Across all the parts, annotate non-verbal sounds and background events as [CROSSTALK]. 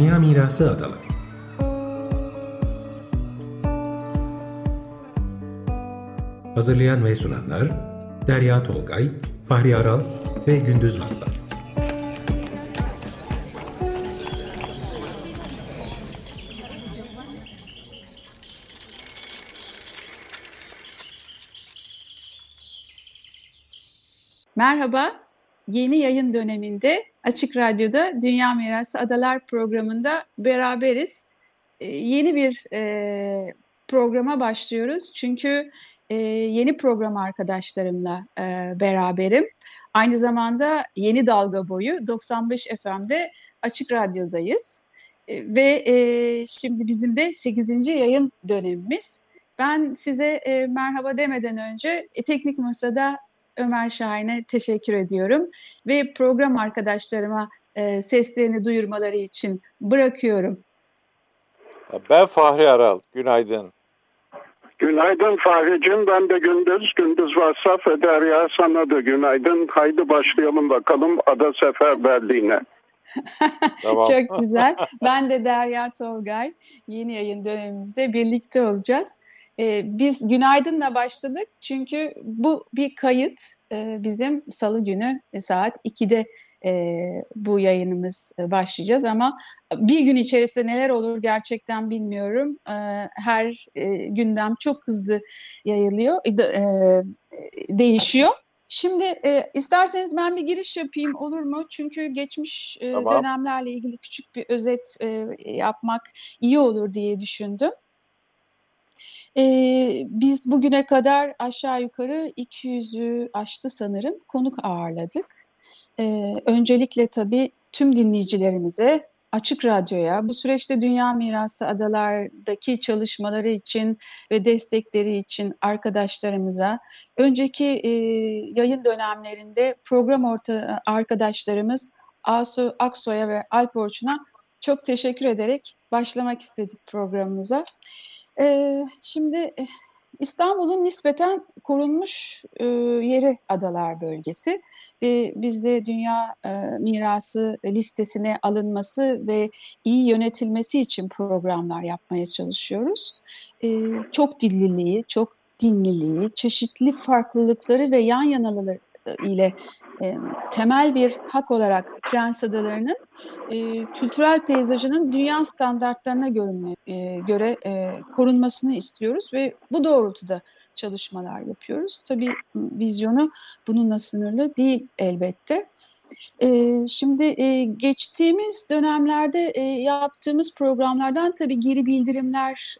Dünya Mirası Adaları Hazırlayan ve sunanlar Derya Tolgay, Fahri Aral ve Gündüz Mazsar. Merhaba, yeni yayın döneminde Açık Radyo'da Dünya Mirası Adalar programında beraberiz. Ee, yeni bir e, programa başlıyoruz çünkü e, yeni program arkadaşlarımla e, beraberim. Aynı zamanda yeni dalga boyu 95 FM'de Açık Radyo'dayız. E, ve e, şimdi bizim de 8. yayın dönemimiz. Ben size e, merhaba demeden önce e, Teknik Masa'da Ömer Şahin'e teşekkür ediyorum ve program arkadaşlarıma e, seslerini duyurmaları için bırakıyorum. Ben Fahri Aral. Günaydın. Günaydın Fahri'cim. Ben de Gündüz. Gündüz Vassaf ve Derya sana da günaydın. Haydi başlayalım bakalım Ada Seferberliğine. [LAUGHS] tamam. Çok güzel. Ben de Derya Tolgay. Yeni yayın dönemimizde birlikte olacağız. Ee, biz günaydınla başladık çünkü bu bir kayıt. Ee, bizim salı günü saat 2'de e, bu yayınımız e, başlayacağız ama bir gün içerisinde neler olur gerçekten bilmiyorum. E, her e, gündem çok hızlı yayılıyor, e, e, değişiyor. Şimdi e, isterseniz ben bir giriş yapayım olur mu? Çünkü geçmiş e, tamam. dönemlerle ilgili küçük bir özet e, yapmak iyi olur diye düşündüm. E, biz bugüne kadar aşağı yukarı 200'ü aştı sanırım konuk ağırladık. E, öncelikle tabii tüm dinleyicilerimize, Açık Radyo'ya, bu süreçte Dünya Mirası Adalar'daki çalışmaları için ve destekleri için arkadaşlarımıza, önceki e, yayın dönemlerinde program orta arkadaşlarımız Asu Aksoy'a ve Alp Orçun'a çok teşekkür ederek başlamak istedik programımıza. Şimdi İstanbul'un nispeten korunmuş yeri adalar bölgesi ve biz de dünya mirası listesine alınması ve iyi yönetilmesi için programlar yapmaya çalışıyoruz. Çok dilliliği, çok dinliliği, çeşitli farklılıkları ve yan yanalıları ile e, temel bir hak olarak Prens Adaları'nın e, kültürel peyzajının dünya standartlarına görünme, e, göre e, korunmasını istiyoruz ve bu doğrultuda çalışmalar yapıyoruz. Tabii vizyonu bununla sınırlı değil elbette. Şimdi geçtiğimiz dönemlerde yaptığımız programlardan tabii geri bildirimler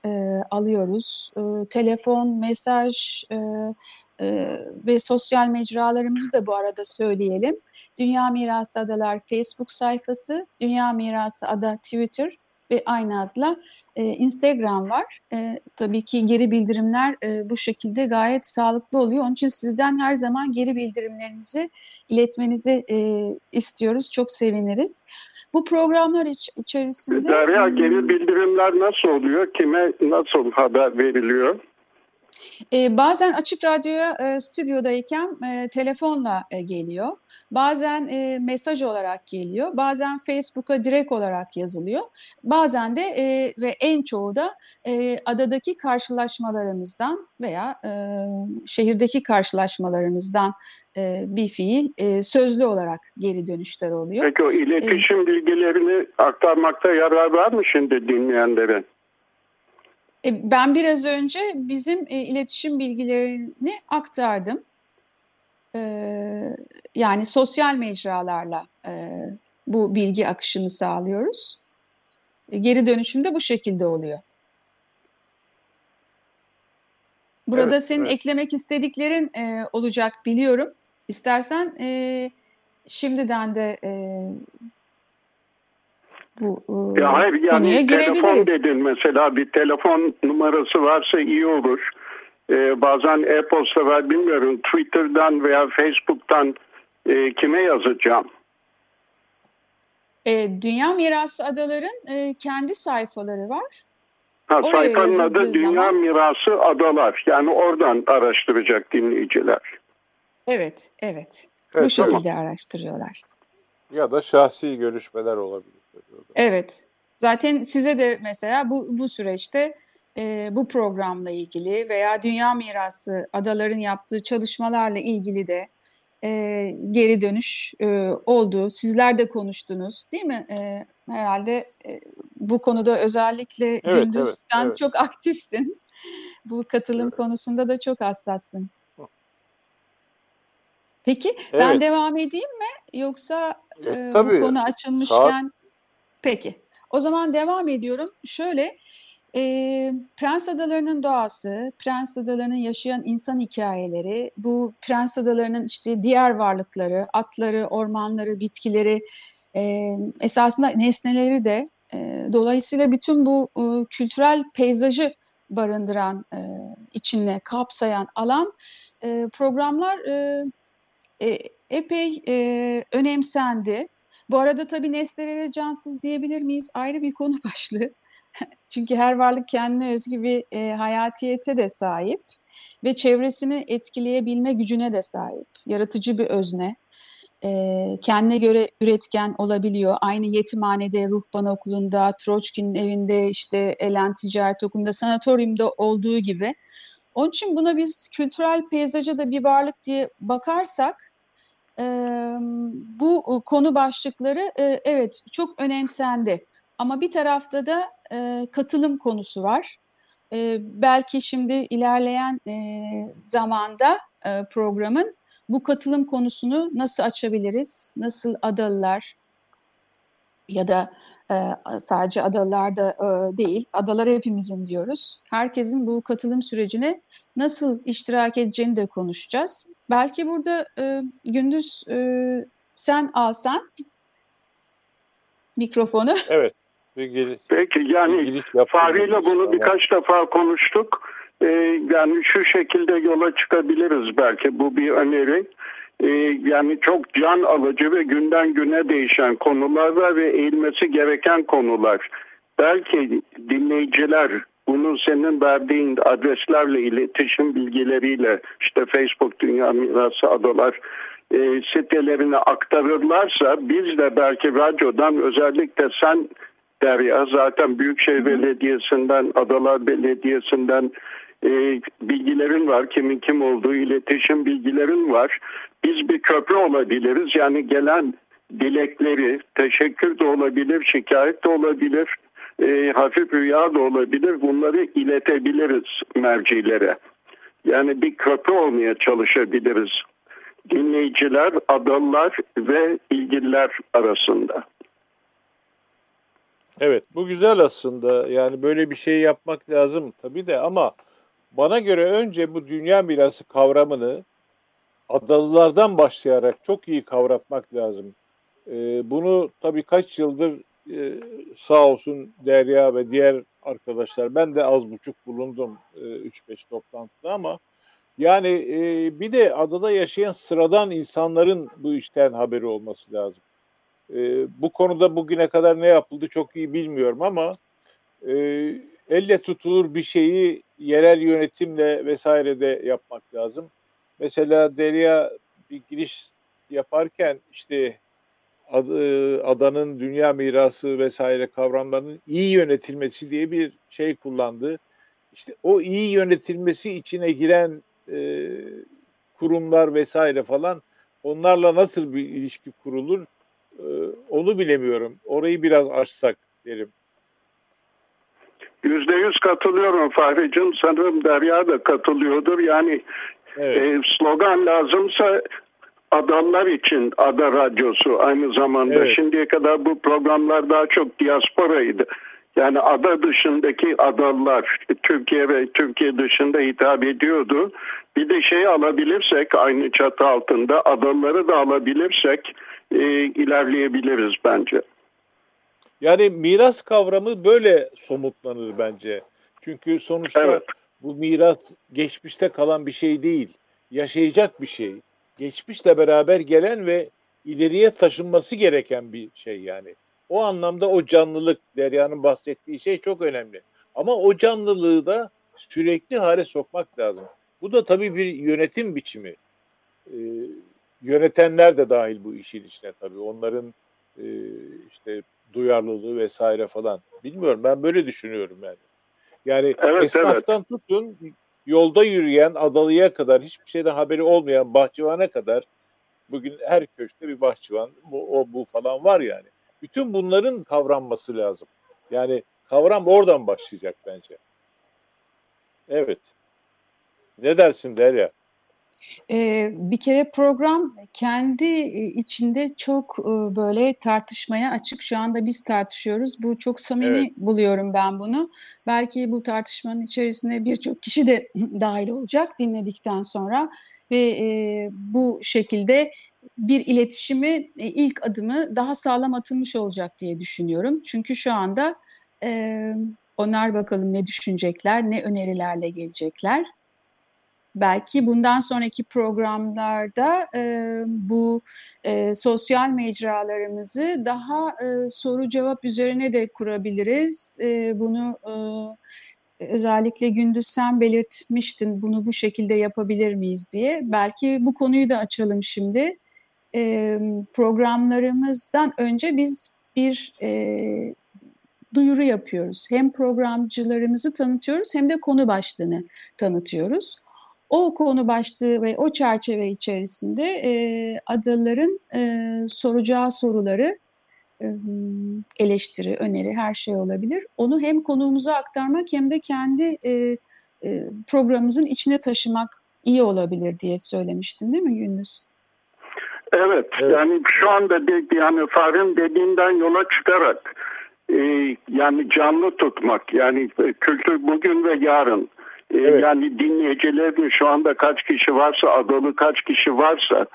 alıyoruz. Telefon, mesaj ve sosyal mecralarımızı da bu arada söyleyelim. Dünya Mirası Adalar Facebook sayfası, Dünya Mirası Ada Twitter ve aynı adla e, Instagram var. E, tabii ki geri bildirimler e, bu şekilde gayet sağlıklı oluyor. Onun için sizden her zaman geri bildirimlerinizi iletmenizi e, istiyoruz. Çok seviniriz. Bu programlar iç, içerisinde... Derya geri bildirimler nasıl oluyor? Kime nasıl haber veriliyor? E, bazen açık radyoya e, stüdyodayken e, telefonla e, geliyor. Bazen e, mesaj olarak geliyor. Bazen Facebook'a direkt olarak yazılıyor. Bazen de e, ve en çoğu da e, adadaki karşılaşmalarımızdan veya e, şehirdeki karşılaşmalarımızdan e, bir fiil e, sözlü olarak geri dönüşler oluyor. Peki o iletişim e, bilgilerini aktarmakta yarar var mı şimdi dinleyenlere? E, ben biraz önce bizim e, iletişim bilgilerini aktardım. E, yani sosyal mecralarla bu bilgi akışını sağlıyoruz. Geri dönüşüm de bu şekilde oluyor. Burada evet, senin evet. eklemek istediklerin olacak biliyorum. İstersen şimdiden de bu e, ya hayır, yani konuya telefon dedin mesela bir telefon numarası varsa iyi olur. Ee, bazen e-posta var bilmiyorum Twitter'dan veya Facebook'tan e, kime yazacağım? E, Dünya Mirası Adaların e, kendi sayfaları var. Ha, Oraya sayfanın adı Dünya zaman... Mirası Adalar. Yani oradan araştıracak dinleyiciler. Evet, evet. evet Bu şekilde tamam. araştırıyorlar. Ya da şahsi görüşmeler olabilir. Evet, Zaten size de mesela bu, bu süreçte e, bu programla ilgili veya Dünya Mirası adaların yaptığı çalışmalarla ilgili de e, geri dönüş e, oldu. Sizler de konuştunuz değil mi? E, herhalde e, bu konuda özellikle evet, Gündüz evet, sen evet. çok aktifsin. bu katılım evet. konusunda da çok hassassın. Peki evet. ben devam edeyim mi? Yoksa e, bu konu açılmışken... Saat... Peki. O zaman devam ediyorum. Şöyle, e, Prens Adaları'nın doğası, Prens Adaları'nın yaşayan insan hikayeleri, bu Prens Adaları'nın işte diğer varlıkları, atları, ormanları, bitkileri, e, esasında nesneleri de e, dolayısıyla bütün bu e, kültürel peyzajı barındıran, e, içine kapsayan alan e, programlar e, e, epey e, önemsendi. Bu arada tabii nesnelere cansız diyebilir miyiz? Ayrı bir konu [LAUGHS] başlığı. Çünkü her varlık kendine özgü bir e, hayatiyete de sahip ve çevresini etkileyebilme gücüne de sahip. Yaratıcı bir özne. E, kendine göre üretken olabiliyor. Aynı yetimhanede, ruhban okulunda, Troçkin'in evinde, işte Elen Ticaret Okulu'nda, sanatoryumda olduğu gibi. Onun için buna biz kültürel peyzaja da bir varlık diye bakarsak bu konu başlıkları evet çok önemsendi. Ama bir tarafta da katılım konusu var. belki şimdi ilerleyen zamanda programın bu katılım konusunu nasıl açabiliriz? Nasıl adalılar ya da sadece adalarda değil, adalar hepimizin diyoruz. Herkesin bu katılım sürecine nasıl iştirak edeceğini de konuşacağız. Belki burada e, Gündüz e, sen alsan mikrofonu. [LAUGHS] Evet. Peki yani Fahri ile bunu birkaç defa konuştuk. Ee, yani şu şekilde yola çıkabiliriz belki bu bir öneri. Ee, yani çok can alıcı ve günden güne değişen konular var ve eğilmesi gereken konular. Belki dinleyiciler bunu senin verdiğin adreslerle iletişim bilgileriyle işte Facebook Dünya Mirası Adalar e, sitelerine aktarırlarsa biz de belki radyodan özellikle sen Derya zaten Büyükşehir Belediyesi'nden, Adalar Belediyesi'nden e, bilgilerin var. Kimin kim olduğu iletişim bilgilerin var. Biz bir köprü olabiliriz. Yani gelen dilekleri, teşekkür de olabilir, şikayet de olabilir e, hafif rüya da olabilir. Bunları iletebiliriz mercilere. Yani bir köprü olmaya çalışabiliriz. Dinleyiciler, adalılar ve ilgililer arasında. Evet bu güzel aslında. Yani böyle bir şey yapmak lazım tabii de ama bana göre önce bu dünya mirası kavramını adalılardan başlayarak çok iyi kavratmak lazım. Ee, bunu tabii kaç yıldır e, sağ olsun Derya ve diğer arkadaşlar ben de az buçuk bulundum e, 3-5 toplantıda ama yani e, bir de adada yaşayan sıradan insanların bu işten haberi olması lazım. E, bu konuda bugüne kadar ne yapıldı çok iyi bilmiyorum ama e, elle tutulur bir şeyi yerel yönetimle vesaire de yapmak lazım. Mesela Derya bir giriş yaparken işte adı, adanın dünya mirası vesaire kavramlarının iyi yönetilmesi diye bir şey kullandı. İşte o iyi yönetilmesi içine giren e, kurumlar vesaire falan onlarla nasıl bir ilişki kurulur e, onu bilemiyorum. Orayı biraz açsak derim. Yüzde yüz katılıyorum Fahri'cim. Sanırım Derya da katılıyordur. Yani evet. e, slogan lazımsa adamlar için Ada Radyosu aynı zamanda. Evet. Şimdiye kadar bu programlar daha çok diasporaydı. Yani ada dışındaki adalılar Türkiye ve Türkiye dışında hitap ediyordu. Bir de şey alabilirsek aynı çatı altında adaları da alabilirsek e, ilerleyebiliriz bence. Yani miras kavramı böyle somutlanır bence. Çünkü sonuçta evet. Bu miras geçmişte kalan bir şey değil. Yaşayacak bir şey geçmişle beraber gelen ve ileriye taşınması gereken bir şey yani. O anlamda o canlılık Derya'nın bahsettiği şey çok önemli. Ama o canlılığı da sürekli hale sokmak lazım. Bu da tabii bir yönetim biçimi. Ee, yönetenler de dahil bu işin içine tabii. Onların e, işte duyarlılığı vesaire falan. Bilmiyorum ben böyle düşünüyorum yani. Yani evet, esnaftan evet. tutun yolda yürüyen adalıya kadar hiçbir şeyden haberi olmayan bahçıvana kadar bugün her köşkte bir bahçıvan bu, o bu falan var yani. Bütün bunların kavranması lazım. Yani kavram oradan başlayacak bence. Evet. Ne dersin Derya? Ee, bir kere program kendi içinde çok böyle tartışmaya açık. Şu anda biz tartışıyoruz. Bu çok samimi evet. buluyorum ben bunu. Belki bu tartışmanın içerisine birçok kişi de [LAUGHS] dahil olacak dinledikten sonra ve bu şekilde bir iletişimi ilk adımı daha sağlam atılmış olacak diye düşünüyorum. Çünkü şu anda onlar bakalım ne düşünecekler, ne önerilerle gelecekler belki bundan sonraki programlarda e, bu e, sosyal mecralarımızı daha e, soru cevap üzerine de kurabiliriz. E, bunu e, özellikle Gündüz sen belirtmiştin bunu bu şekilde yapabilir miyiz diye. Belki bu konuyu da açalım şimdi. E, programlarımızdan önce biz bir e, duyuru yapıyoruz. Hem programcılarımızı tanıtıyoruz hem de konu başlığını tanıtıyoruz. O konu başlığı ve o çerçeve içerisinde e, adaların e, soracağı soruları e, eleştiri, öneri her şey olabilir. Onu hem konuğumuza aktarmak hem de kendi e, e, programımızın içine taşımak iyi olabilir diye söylemiştin değil mi Gündüz? Evet, evet. yani şu anda de, yani Farın dediğinden yola çıkarak e, yani canlı tutmak yani kültür bugün ve yarın evet. Yani dinleyicilerin şu anda kaç kişi varsa, adalı kaç kişi varsa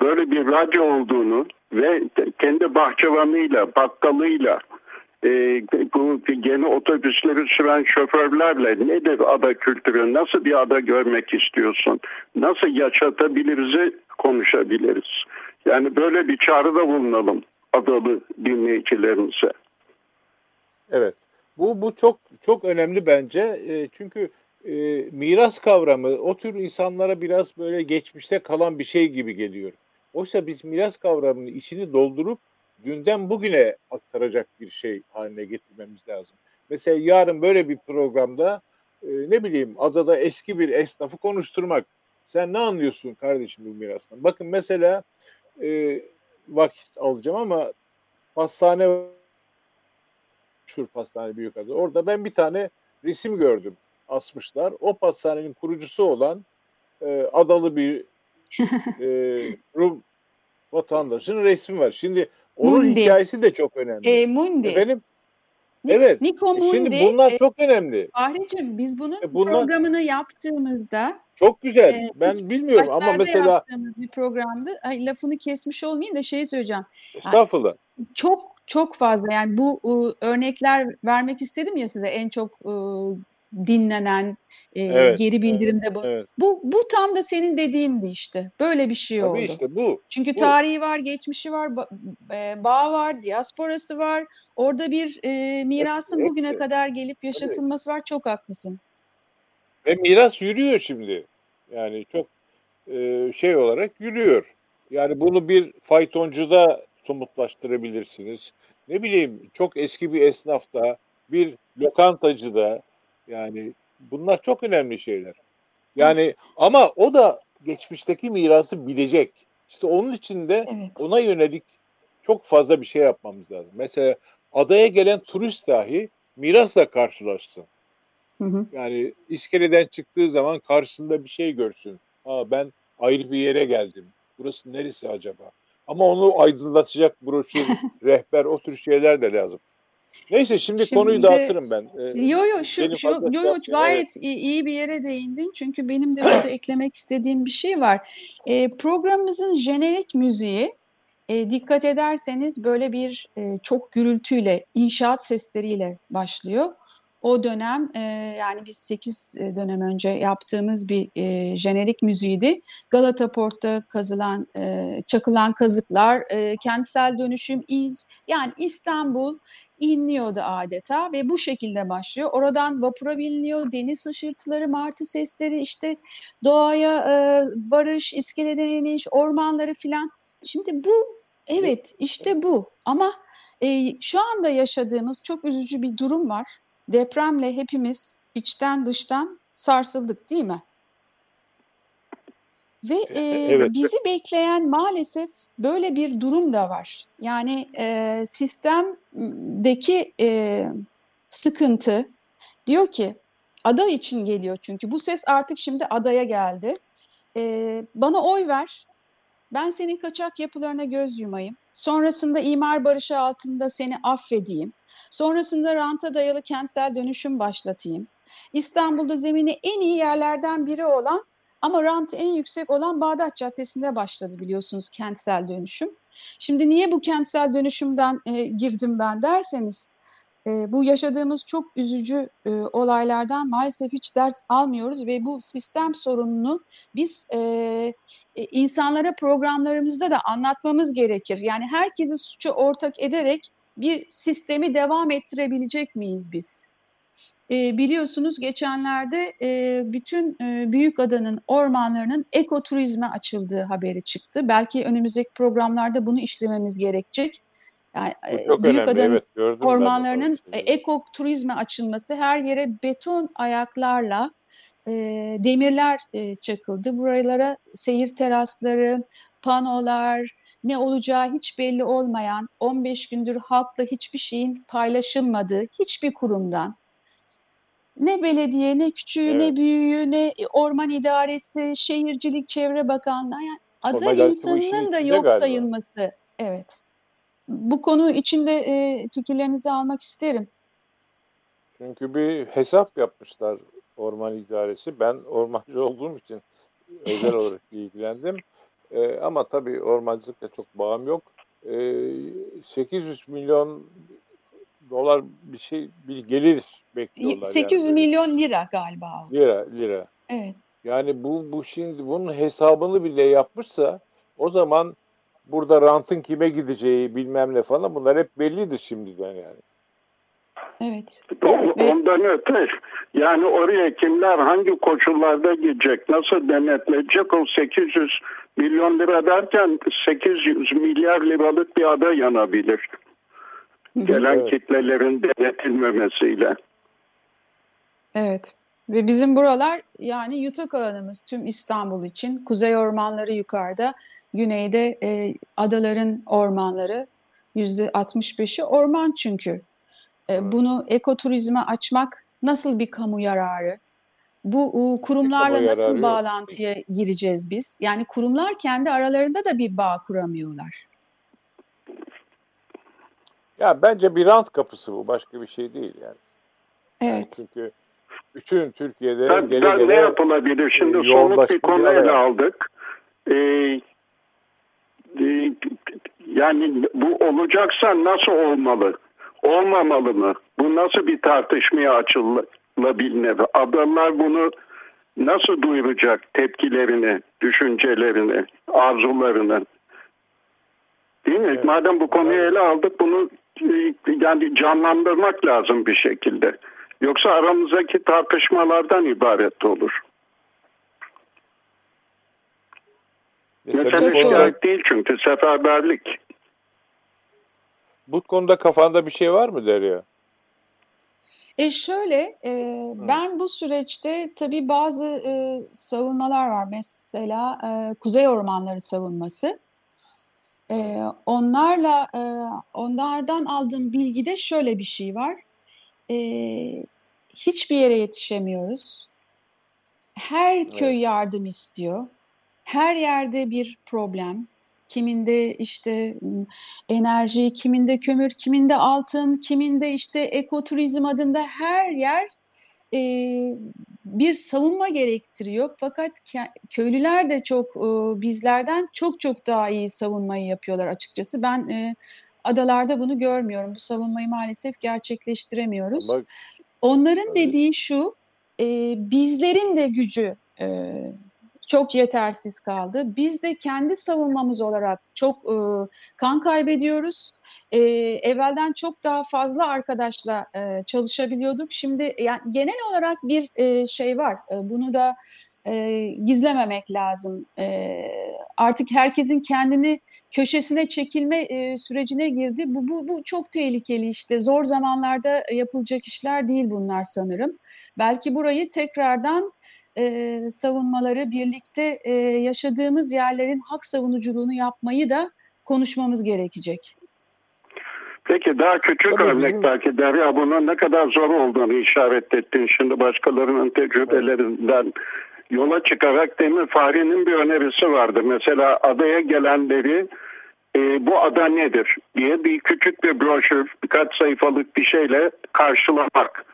böyle bir radyo olduğunu ve kendi bahçıvanıyla, bakkalıyla, e, bu yeni otobüsleri süren şoförlerle nedir ada kültürü, nasıl bir ada görmek istiyorsun, nasıl yaşatabiliriz konuşabiliriz. Yani böyle bir çağrıda bulunalım adalı dinleyicilerimize. Evet. Bu bu çok çok önemli bence. E, çünkü e, miras kavramı o tür insanlara biraz böyle geçmişte kalan bir şey gibi geliyor. Oysa biz miras kavramının içini doldurup dünden bugüne aktaracak bir şey haline getirmemiz lazım. Mesela yarın böyle bir programda e, ne bileyim adada eski bir esnafı konuşturmak. Sen ne anlıyorsun kardeşim bu mirastan? Bakın mesela e, vakit alacağım ama pastane Şur Pastane Büyükada. Orada ben bir tane resim gördüm asmışlar. O pastanenin kurucusu olan e, adalı bir [LAUGHS] e, Rum vatandaşın resmi var. Şimdi onun Mundi. hikayesi de çok önemli. E, Mundi. Efendim? Evet. Nico Mundi. Şimdi bunlar e, çok önemli. Fahri'cim biz bunun e, bunlar, programını yaptığımızda çok güzel. E, ben bilmiyorum ama mesela yaptığımız bir programdı. Ay, lafını kesmiş olmayayım da şeyi söyleyeceğim. Estağfurullah. Yani, çok çok fazla yani bu ıı, örnekler vermek istedim ya size en çok ıı, dinlenen e, evet, geri bildirimde bu. Evet. Bu bu tam da senin dediğindi işte. Böyle bir şey Tabii oldu. işte bu. Çünkü bu. tarihi var, geçmişi var, ba, e, bağ var, diasporası var. Orada bir e, mirasın evet, bugüne evet. kadar gelip yaşatılması var. Çok haklısın. Ve miras yürüyor şimdi. Yani çok e, şey olarak yürüyor. Yani bunu bir faytoncuda somutlaştırabilirsiniz. Ne bileyim çok eski bir esnafta, bir lokantacıda, yani bunlar çok önemli şeyler. Yani ama o da geçmişteki mirası bilecek. İşte onun için de evet. ona yönelik çok fazla bir şey yapmamız lazım. Mesela adaya gelen turist dahi mirasla karşılaşsın. Hı hı. Yani iskeleden çıktığı zaman karşısında bir şey görsün. Aa ben ayrı bir yere geldim. Burası neresi acaba? Ama onu aydınlatacak broşür, [LAUGHS] rehber o tür şeyler de lazım. Neyse şimdi, şimdi konuyu dağıtırım ben. Ee, yo yo şu, şu yo, yo gayet evet. iyi, iyi bir yere değindin çünkü benim de burada [CLEARS THROAT] eklemek istediğim bir şey var. E, programımızın jenerik müziği e, dikkat ederseniz böyle bir e, çok gürültüyle, inşaat sesleriyle başlıyor. O dönem e, yani biz 8 dönem önce yaptığımız bir e, jenerik müziğiydi. Galata Port'ta kazılan, e, çakılan kazıklar, e, kentsel dönüşüm, yani İstanbul inliyordu adeta ve bu şekilde başlıyor. Oradan vapura biniliyor, deniz hışırtıları, martı sesleri, işte doğaya e, varış, iskeleden iniş, ormanları filan. Şimdi bu Evet, işte bu. Ama e, şu anda yaşadığımız çok üzücü bir durum var. Depremle hepimiz içten dıştan sarsıldık, değil mi? Ve e, evet. bizi bekleyen maalesef böyle bir durum da var. Yani e, sistemdeki e, sıkıntı diyor ki ada için geliyor çünkü bu ses artık şimdi adaya geldi. E, bana oy ver, ben senin kaçak yapılarına göz yumayım. Sonrasında imar barışı altında seni affedeyim. Sonrasında ranta dayalı kentsel dönüşüm başlatayım. İstanbul'da zemini en iyi yerlerden biri olan ama rantı en yüksek olan Bağdat Caddesi'nde başladı biliyorsunuz kentsel dönüşüm. Şimdi niye bu kentsel dönüşümden e, girdim ben derseniz e, bu yaşadığımız çok üzücü e, olaylardan maalesef hiç ders almıyoruz ve bu sistem sorununu biz e, e, insanlara programlarımızda da anlatmamız gerekir. Yani herkesi suçu ortak ederek bir sistemi devam ettirebilecek miyiz biz? E, biliyorsunuz geçenlerde e, bütün e, büyük adanın ormanlarının ekoturizme açıldığı haberi çıktı. Belki önümüzdeki programlarda bunu işlememiz gerekecek. Yani Çok büyük adanın evet, ormanlarının e, ekoturizme açılması her yere beton ayaklarla e, demirler e, çakıldı. Buralara seyir terasları, panolar, ne olacağı hiç belli olmayan 15 gündür halkla hiçbir şeyin paylaşılmadığı hiçbir kurumdan ne belediye, ne küçüğü, evet. ne büyüğü, ne orman idaresi, şehircilik, çevre bakanlığı yani ada insanının da yok galiba. sayılması. Evet. Bu konu içinde e, fikirlerinizi almak isterim. Çünkü bir hesap yapmışlar orman idaresi. Ben ormancı olduğum için [LAUGHS] özel olarak ilgilendim. E, ama tabii ormancılıkla çok bağım yok. E, 800 milyon dolar bir şey bir gelir bekliyorlar. 800 yani. milyon lira galiba. Lira, lira. Evet. Yani bu bu şimdi bunun hesabını bile yapmışsa o zaman burada rantın kime gideceği bilmem ne falan bunlar hep bellidir şimdiden yani. Evet. Ondan öte yani oraya kimler hangi koşullarda gidecek, nasıl denetlenecek o 800 milyon lira derken 800 milyar liralık bir ada yanabilir. Gelen evet. kitlelerin denetilmemesiyle. Evet. Ve bizim buralar yani yutak alanımız tüm İstanbul için. Kuzey ormanları yukarıda, güneyde e, adaların ormanları yüzde 65'i orman çünkü. E, bunu ekoturizme açmak nasıl bir kamu yararı? Bu kurumlarla nasıl bağlantıya yok. gireceğiz biz? Yani kurumlar kendi aralarında da bir bağ kuramıyorlar. Ya bence bir rant kapısı bu. Başka bir şey değil yani. Evet. Yani çünkü bütün Türkiye'de ben, gele ben gele, ne yapılabilir? Şimdi e, somut bir konu ele aldık. Ee, e, yani bu olacaksa nasıl olmalı? Olmamalı mı? Bu nasıl bir tartışmaya açılabilir? Adamlar bunu nasıl duyuracak tepkilerini, düşüncelerini, arzularını? Değil mi? Evet. Madem bu konuyu ele aldık bunu e, yani canlandırmak lazım bir şekilde. Yoksa aramızdaki tartışmalardan ibaret olur. Mesele iştirak değil çünkü seferberlik. Bu konuda kafanda bir şey var mı Derya? E şöyle, e, ben bu süreçte tabii bazı e, savunmalar var. Mesela e, Kuzey Ormanları savunması. E, onlarla, e, onlardan aldığım bilgide şöyle bir şey var e, hiçbir yere yetişemiyoruz. Her evet. köy yardım istiyor. Her yerde bir problem. Kiminde işte enerji, kiminde kömür, kiminde altın, kiminde işte ekoturizm adında her yer e, bir savunma gerektiriyor. Fakat köylüler de çok e, bizlerden çok çok daha iyi savunmayı yapıyorlar açıkçası. Ben e, adalarda bunu görmüyorum. Bu savunmayı maalesef gerçekleştiremiyoruz. Ama, Onların evet. dediği şu, e, bizlerin de gücü e, çok yetersiz kaldı. Biz de kendi savunmamız olarak çok e, kan kaybediyoruz. E, evvelden çok daha fazla arkadaşla e, çalışabiliyorduk. Şimdi yani genel olarak bir e, şey var. E, bunu da e, gizlememek lazım. E, artık herkesin kendini köşesine çekilme e, sürecine girdi. Bu, bu, bu çok tehlikeli işte. Zor zamanlarda yapılacak işler değil bunlar sanırım. Belki burayı tekrardan e, savunmaları, birlikte e, yaşadığımız yerlerin hak savunuculuğunu yapmayı da konuşmamız gerekecek. Peki daha küçük Tabii örnek belki Derya bunun ne kadar zor olduğunu işaret ettin. Şimdi başkalarının tecrübelerinden yola çıkarak demin Fahri'nin bir önerisi vardı. Mesela adaya gelenleri e, bu ada nedir diye bir küçük bir broşür birkaç sayfalık bir şeyle karşılamak.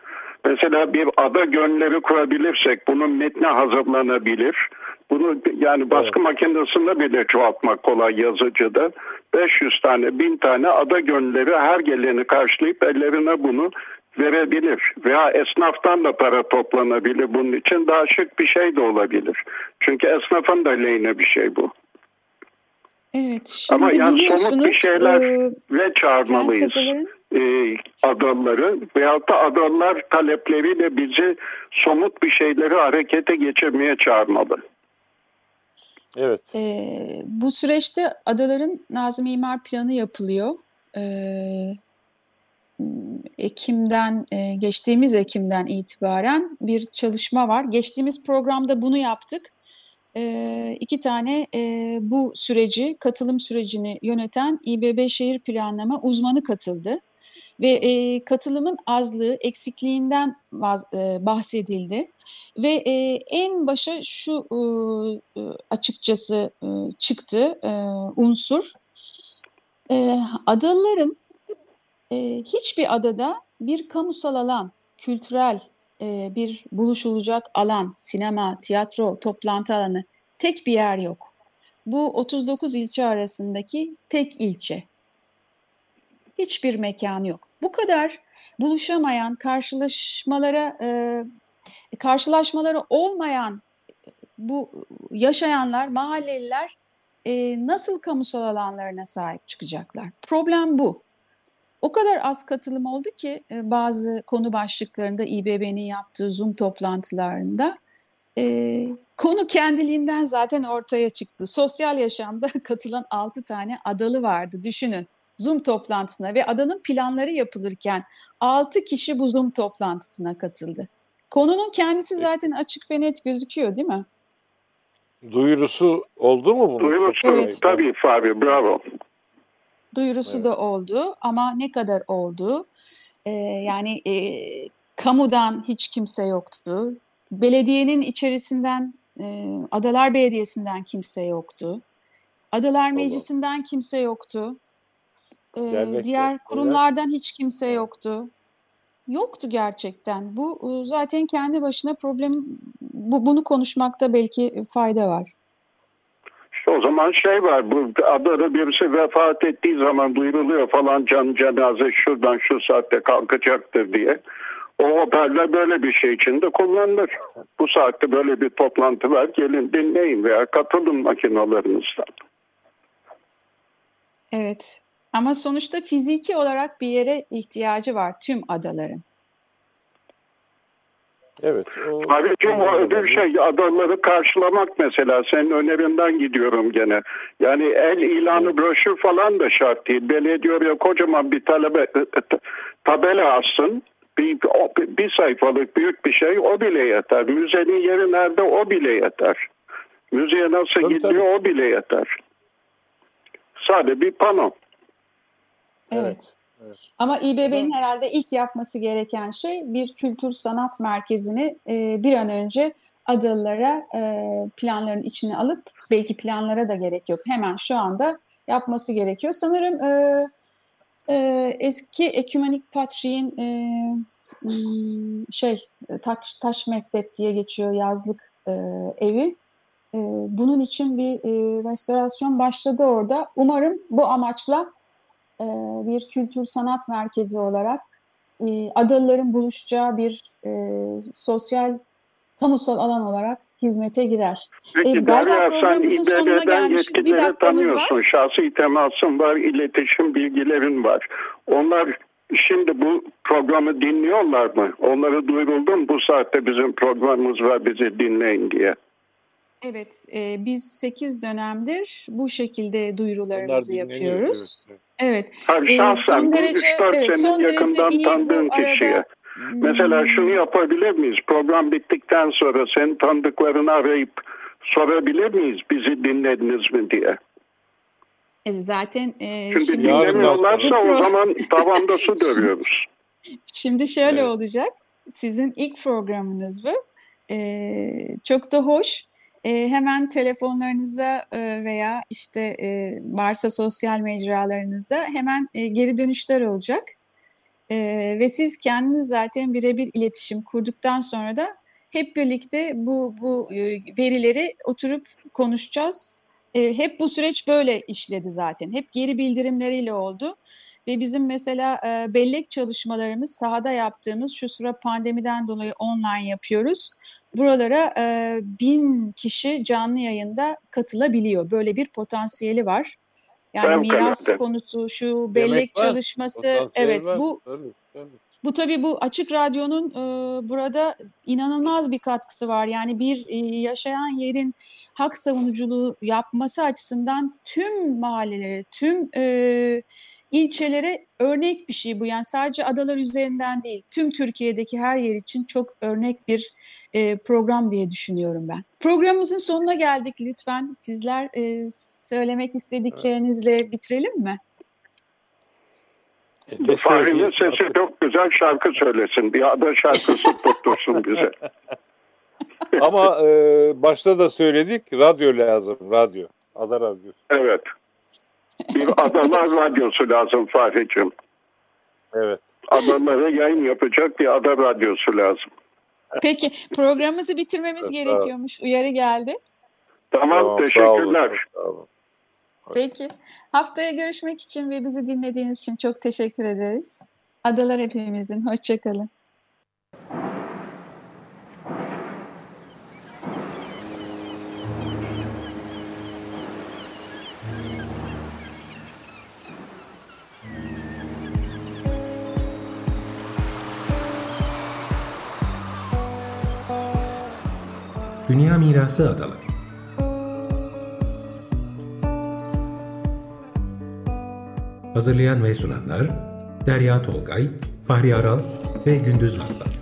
Mesela bir ada gönülleri kurabilirsek bunun metni hazırlanabilir. Bunu yani baskı evet. makinesinde bile çoğaltmak kolay yazıcıda. 500 tane, 1000 tane ada gönülleri her geleni karşılayıp ellerine bunu verebilir. Veya esnaftan da para toplanabilir bunun için. Daha şık bir şey de olabilir. Çünkü esnafın da lehine bir şey bu. Evet, şimdi Ama yani somut bir şeylerle e, çağırmalıyız e, adaları veyahut da adalar talepleriyle bizi somut bir şeyleri harekete geçirmeye çağırmalı. Evet. E, bu süreçte adaların Nazım İmar Planı yapılıyor. E, Ekim'den, e, geçtiğimiz Ekim'den itibaren bir çalışma var. Geçtiğimiz programda bunu yaptık. E, iki tane e, bu süreci, katılım sürecini yöneten İBB Şehir Planlama uzmanı katıldı. Ve e, katılımın azlığı, eksikliğinden vaz, e, bahsedildi. Ve e, en başa şu e, açıkçası e, çıktı e, unsur. E, adalıların e, hiçbir adada bir kamusal alan, kültürel e, bir buluşulacak alan, sinema, tiyatro, toplantı alanı tek bir yer yok. Bu 39 ilçe arasındaki tek ilçe hiçbir mekanı yok. Bu kadar buluşamayan, karşılaşmalara e, karşılaşmaları olmayan bu yaşayanlar, mahalleliler e, nasıl kamusal alanlarına sahip çıkacaklar? Problem bu. O kadar az katılım oldu ki e, bazı konu başlıklarında İBB'nin yaptığı Zoom toplantılarında e, konu kendiliğinden zaten ortaya çıktı. Sosyal yaşamda [LAUGHS] katılan 6 tane adalı vardı düşünün. Zoom toplantısına ve adanın planları yapılırken 6 kişi bu Zoom toplantısına katıldı. Konunun kendisi zaten açık ve net gözüküyor değil mi? Duyurusu oldu mu bunun? Duyurusu evet. tabii Fabi bravo. Duyurusu evet. da oldu ama ne kadar oldu? Ee, yani e, kamudan hiç kimse yoktu. Belediyenin içerisinden, e, Adalar Belediyesi'nden kimse yoktu. Adalar Meclisi'nden kimse yoktu. Ee, diğer kurumlardan hiç kimse yoktu. Yoktu gerçekten. Bu zaten kendi başına problem. Bu, bunu konuşmakta belki fayda var. İşte o zaman şey var bu adada birisi vefat ettiği zaman duyuruluyor falan can cenaze şuradan şu saatte kalkacaktır diye. O hoparlör böyle bir şey için de kullanılır. Bu saatte böyle bir toplantı var gelin dinleyin veya katılın makinalarınızdan. Evet ama sonuçta fiziki olarak bir yere ihtiyacı var tüm adaların. Evet. O... Abicim o öbür şey adaları karşılamak mesela senin önerinden gidiyorum gene. Yani el ilanı evet. broşür falan da şart değil. Belediye oraya kocaman bir talebe, tabela assın. Bir, bir sayfalık büyük bir şey o bile yeter. Müzenin yeri nerede o bile yeter. Müzeye nasıl tabii, gidiyor tabii. o bile yeter. Sadece bir pano. Evet. evet. Ama İBB'nin herhalde ilk yapması gereken şey bir kültür sanat merkezini e, bir an önce adalılara e, planların içine alıp belki planlara da gerek yok. Hemen şu anda yapması gerekiyor. Sanırım e, e, eski Ekümenik Patriğin e, hmm, şey taş, taş Mektep diye geçiyor yazlık e, evi. E, bunun için bir e, restorasyon başladı orada. Umarım bu amaçla e, bir kültür sanat merkezi olarak e, adalıların buluşacağı bir e, sosyal kamusal alan olarak hizmete girer. Peki e, Derya sen İBB'den yetkilileri tanıyorsun. Var. Şahsi temasın var, iletişim bilgilerin var. Onlar şimdi bu programı dinliyorlar mı? Onları duyuruldum bu saatte bizim programımız var bizi dinleyin diye. Evet, e, biz 8 dönemdir bu şekilde duyurularımızı yapıyoruz. Evet. Hayır, e, şahsen son derece, 3-4 evet, senin yakından tanıdığın kişiye. Mesela hmm. şunu yapabilir miyiz? Program bittikten sonra senin tanıdıklarını arayıp sorabilir miyiz bizi dinlediniz mi diye? E zaten e, Çünkü şimdi dinlemiyorlarsa o zaman [LAUGHS] tavanda su dövüyoruz. Şimdi şöyle evet. olacak. Sizin ilk programınız bu. E, çok da hoş. E, hemen telefonlarınıza e, veya işte e, varsa sosyal mecralarınıza hemen e, geri dönüşler olacak. E, ve siz kendiniz zaten birebir iletişim kurduktan sonra da hep birlikte bu, bu e, verileri oturup konuşacağız. E, hep bu süreç böyle işledi zaten. Hep geri bildirimleriyle oldu. Ve bizim mesela e, bellek çalışmalarımız sahada yaptığımız şu sıra pandemiden dolayı online yapıyoruz. Buralara e, bin kişi canlı yayında katılabiliyor. Böyle bir potansiyeli var. Yani miras konusu, şu bellek Demek çalışması, var. evet var. bu tabii. Bu tabii bu açık radyonun e, burada inanılmaz bir katkısı var. Yani bir e, yaşayan yerin hak savunuculuğu yapması açısından tüm mahallelere, tüm e, ilçelere örnek bir şey bu. Yani sadece adalar üzerinden değil, tüm Türkiye'deki her yer için çok örnek bir e, program diye düşünüyorum ben. Programımızın sonuna geldik lütfen. Sizler e, söylemek istediklerinizle bitirelim mi? E, Fahri'nin sesi çok güzel şarkı söylesin. Bir ada şarkısı [LAUGHS] tuttursun bize. [LAUGHS] Ama e, başta da söyledik radyo lazım, radyo. Ada radyosu. Evet. Bir [LAUGHS] Adalar Radyosu lazım Fahri'cim. Evet. Adalara yayın yapacak bir ada radyosu lazım. Peki programımızı bitirmemiz gerekiyormuş. Uyarı geldi. Tamam, tamam teşekkürler. Sağ olun, Peki. Haftaya görüşmek için ve bizi dinlediğiniz için çok teşekkür ederiz. Adalar hepimizin. Hoşçakalın. Dünya Mirası Adaları Hazırlayan ve sunanlar Derya Tolgay, Fahri Aral ve Gündüz Mazsar